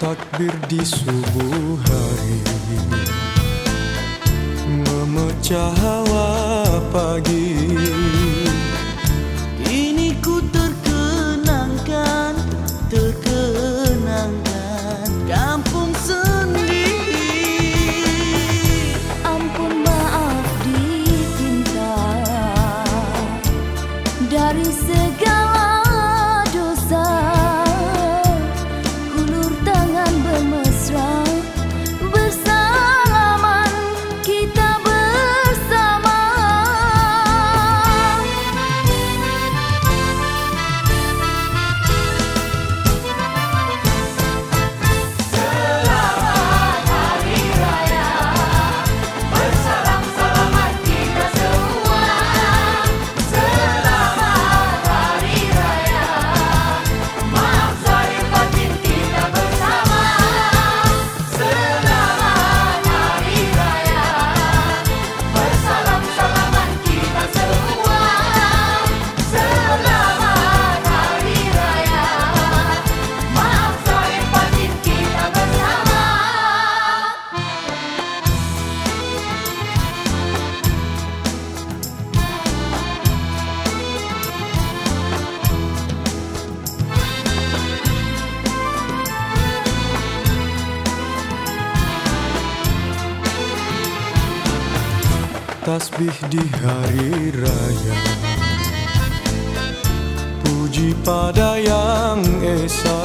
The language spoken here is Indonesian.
takbir di subuh hari. Memecah hawa pagi Tasbih di hari raya. Puji pada yang esa